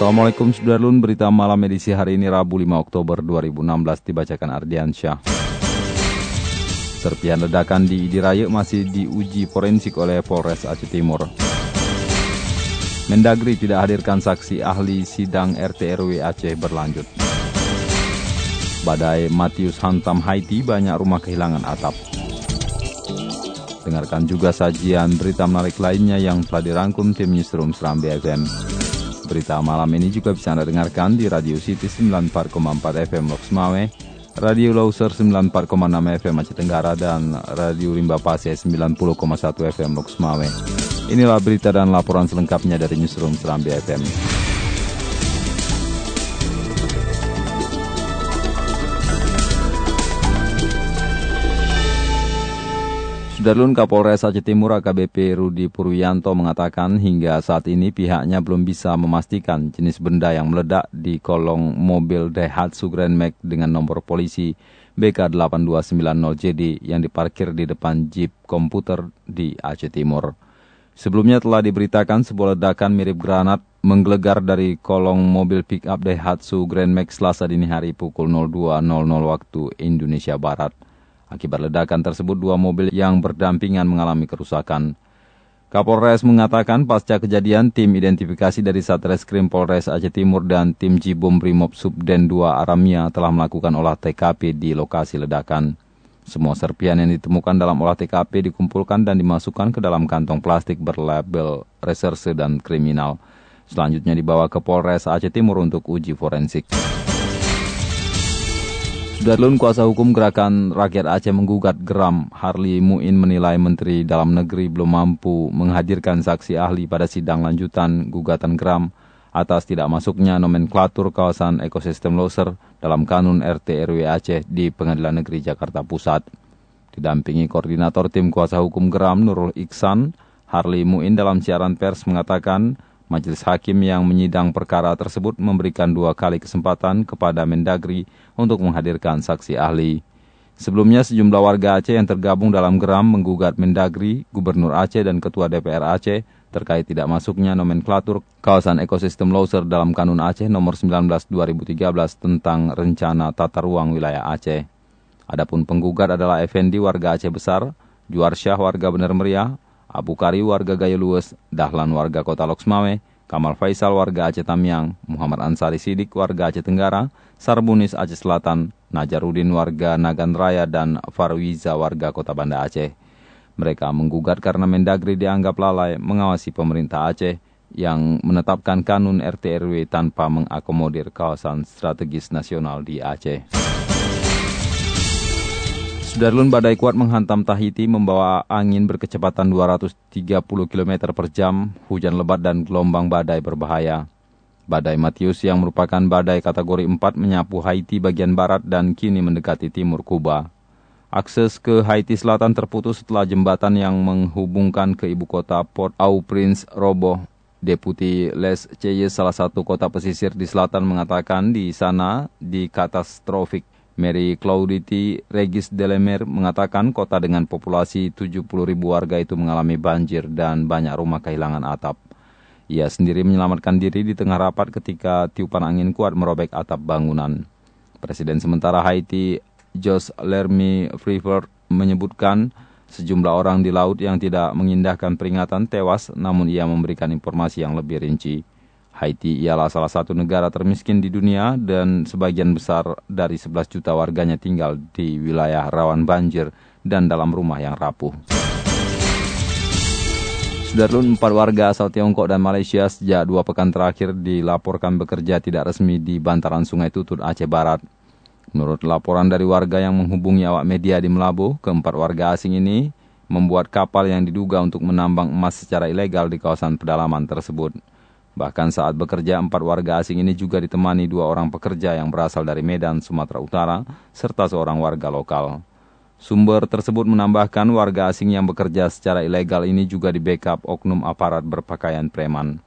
Assalamualaikum Sudarlun, berita malam edisi hari ini Rabu 5 Oktober 2016 dibacakan Ardian Syah. Serpian ledakan di Idiraya masih diuji forensik oleh Polres Aceh Timur. Mendagri tidak hadirkan saksi ahli sidang RT RW Aceh berlanjut. Badai Matius hantam Haiti, banyak rumah kehilangan atap. Dengarkan juga sajian berita menarik lainnya yang telah dirangkum tim Newsroom Seram BFM. Berita malam ini juga bisa Anda dengarkan di Radio City 94,4 FM Loks Mawai, Radio Loser 94,6 FM Aceh Tenggara, dan Radio Rimba Pasir 90,1 FM Loks Mawai. Inilah berita dan laporan selengkapnya dari Newsroom Serambi FM. Sudarlun Kapolres Aceh Timur AKBP Rudi Purwianto mengatakan hingga saat ini pihaknya belum bisa memastikan jenis benda yang meledak di kolong mobil Daihatsu Grand Max dengan nomor polisi BK8290JD yang diparkir di depan Jeep komputer di Aceh Timur. Sebelumnya telah diberitakan sebuah ledakan mirip granat menggelegar dari kolong mobil pick-up Daihatsu Grand Max selasa dini hari pukul 02.00 waktu Indonesia Barat. Akibat ledakan tersebut, dua mobil yang berdampingan mengalami kerusakan. Kapolres mengatakan pasca kejadian, tim identifikasi dari Satreskrim Polres Aceh Timur dan tim Jibom Brimob Subden 2 Aramia telah melakukan olah TKP di lokasi ledakan. Semua serpian yang ditemukan dalam olah TKP dikumpulkan dan dimasukkan ke dalam kantong plastik berlabel reserse dan kriminal. Selanjutnya dibawa ke Polres Aceh Timur untuk uji forensik. Sudarlun kuasa hukum gerakan rakyat Aceh menggugat geram. Harli Muin menilai Menteri Dalam Negeri belum mampu menghadirkan saksi ahli pada sidang lanjutan gugatan geram atas tidak masuknya nomenklatur kawasan ekosistem loser dalam kanun RT RW Aceh di Pengadilan Negeri Jakarta Pusat. Didampingi koordinator tim kuasa hukum geram Nurul Iksan, Harli Muin dalam siaran pers mengatakan Majelis Hakim yang menyidang perkara tersebut memberikan dua kali kesempatan kepada Mendagri untuk menghadirkan saksi ahli. Sebelumnya sejumlah warga Aceh yang tergabung dalam geram menggugat Mendagri, Gubernur Aceh dan Ketua DPR Aceh terkait tidak masuknya nomenklatur kawasan ekosistem Loser dalam Kanun Aceh nomor 19 2013 tentang rencana tata ruang wilayah Aceh. Adapun penggugat adalah Effendi warga Aceh Besar, Juarsyah warga Bener Meriah, Abu Kari warga Gaya Luwes, Dahlan warga Kota Loksmawe, Kamal Faisal warga Aceh Tamiang, Muhammad Ansari Sidik warga Aceh Tenggara, Sarbunis Aceh Selatan, Najarudin warga Nagan Raya, dan Farwiza warga Kota Banda Aceh. Mereka menggugat karena Mendagri dianggap lalai mengawasi pemerintah Aceh yang menetapkan kanun RT RW tanpa mengakomodir kawasan strategis nasional di Aceh. Sudarlun badai kuat menghantam Tahiti membawa angin berkecepatan 230 km per jam, hujan lebat dan gelombang badai berbahaya. Badai Matius yang merupakan badai kategori 4 menyapu Haiti bagian barat dan kini mendekati timur Kuba. Akses ke Haiti Selatan terputus setelah jembatan yang menghubungkan ke ibu kota Port-au-Prince roboh. Deputi Les Cheyes, salah satu kota pesisir di selatan, mengatakan di sana di katastrofik Mary Clauditi Regis Delemer mengatakan kota dengan populasi 70 ribu warga itu mengalami banjir dan banyak rumah kehilangan atap. Ia sendiri menyelamatkan diri di tengah rapat ketika tiupan angin kuat merobek atap bangunan. Presiden sementara Haiti, Jos Lermi Freever, menyebutkan sejumlah orang di laut yang tidak mengindahkan peringatan tewas, namun ia memberikan informasi yang lebih rinci. Haiti ialah salah satu negara termiskin di dunia dan sebagian besar dari 11 juta warganya tinggal di wilayah rawan banjir dan dalam rumah yang rapuh. Sudarlun, empat warga asal Tiongkok dan Malaysia sejak dua pekan terakhir dilaporkan bekerja tidak resmi di bantaran Sungai Tutut, Aceh Barat. Menurut laporan dari warga yang menghubungi awak media di Melabuh, keempat warga asing ini membuat kapal yang diduga untuk menambang emas secara ilegal di kawasan pedalaman tersebut. Bahkan saat bekerja, empat warga asing ini juga ditemani dua orang pekerja yang berasal dari Medan, Sumatera Utara, serta seorang warga lokal. Sumber tersebut menambahkan warga asing yang bekerja secara ilegal ini juga di backup oknum aparat berpakaian preman.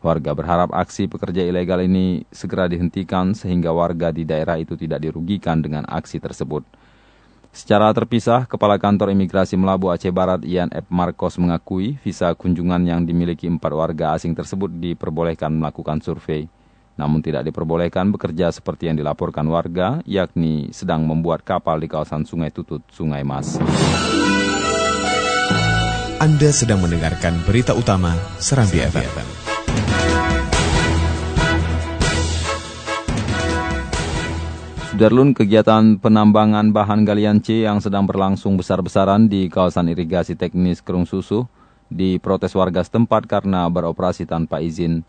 Warga berharap aksi pekerja ilegal ini segera dihentikan sehingga warga di daerah itu tidak dirugikan dengan aksi tersebut. Secara terpisah, Kepala Kantor Imigrasi Melabu Aceh Barat Ian F. Marcos mengakui visa kunjungan yang dimiliki empat warga asing tersebut diperbolehkan melakukan survei namun tidak diperbolehkan bekerja seperti yang dilaporkan warga, yakni sedang membuat kapal di kawasan Sungai Tutut, Sungai Mas. Anda sedang mendengarkan berita utama Serambi FM. Sudarlun kegiatan penambangan bahan galian C yang sedang berlangsung besar-besaran di kawasan irigasi teknis Kerung Susu diprotes warga setempat karena beroperasi tanpa izin.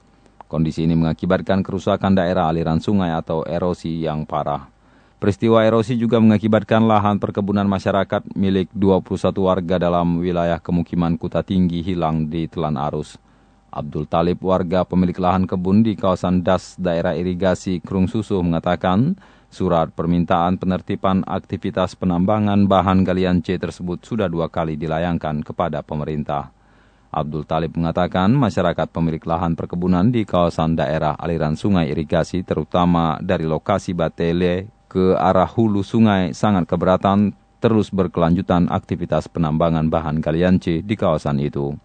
Kondisi ini mengakibatkan kerusakan daerah aliran sungai atau erosi yang parah. Peristiwa erosi juga mengakibatkan lahan perkebunan masyarakat milik 21 warga dalam wilayah kemukiman Kuta Tinggi hilang di telan arus. Abdul Talib, warga pemilik lahan kebun di kawasan Das daerah irigasi Krung Susu mengatakan, surat permintaan penertiban aktivitas penambangan bahan galian C tersebut sudah dua kali dilayangkan kepada pemerintah. Abdul Talib mengatakan masyarakat pemilik lahan perkebunan di kawasan daerah aliran sungai irigasi terutama dari lokasi Batele ke arah hulu sungai sangat keberatan terus berkelanjutan aktivitas penambangan bahan galian C di kawasan itu.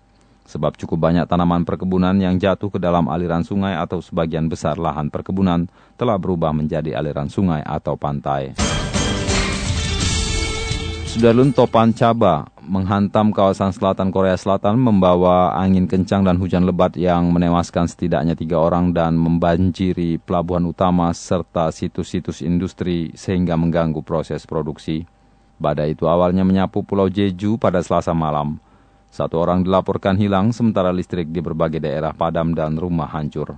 Sebab cukup banyak tanaman perkebunan yang jatuh ke dalam aliran sungai atau sebagian besar lahan perkebunan telah berubah menjadi aliran sungai atau pantai. Sudarlun Topan Caba menghantam kawasan selatan Korea Selatan membawa angin kencang dan hujan lebat yang menewaskan setidaknya tiga orang dan membanjiri pelabuhan utama serta situs-situs industri sehingga mengganggu proses produksi. Badai itu awalnya menyapu Pulau Jeju pada selasa malam. Satu orang dilaporkan hilang sementara listrik di berbagai daerah padam dan rumah hancur.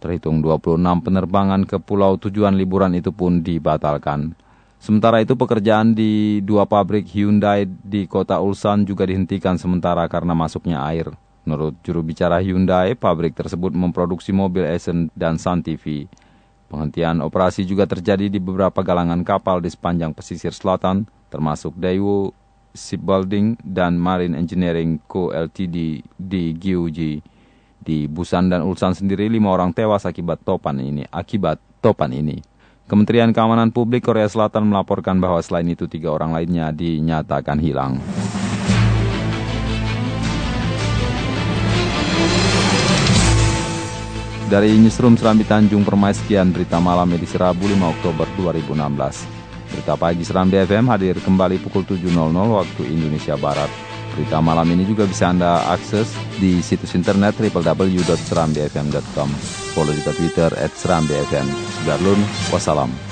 Terhitung 26 penerbangan ke pulau tujuan liburan itu pun dibatalkan. Sementara itu pekerjaan di dua pabrik Hyundai di kota Ulsan juga dihentikan sementara karena masuknya air. Menurut juru bicara Hyundai, pabrik tersebut memproduksi mobil Essen dan Sun TV. Penghentian operasi juga terjadi di beberapa galangan kapal di sepanjang pesisir selatan, termasuk Daewoo Shipbuilding dan Marine Engineering Co. Ltd. di Gyeonggi. Di Busan dan Ulsan sendiri, lima orang tewas akibat topan ini. Akibat topan ini. Kementerian Keamanan Publik Korea Selatan melaporkan bahwa selain itu tiga orang lainnya dinyatakan hilang. Dari Newsroom Serambi Tanjung Permai sekian berita malam edisi Rabu 5 Oktober 2016. Berita pagi Serambi FM hadir kembali pukul 7.00 waktu Indonesia Barat. Berita malam ini juga bisa Anda akses di situs internet www.serambifm.com. Follow juga Twitter at Serambi FM. Sudarlun, wassalam.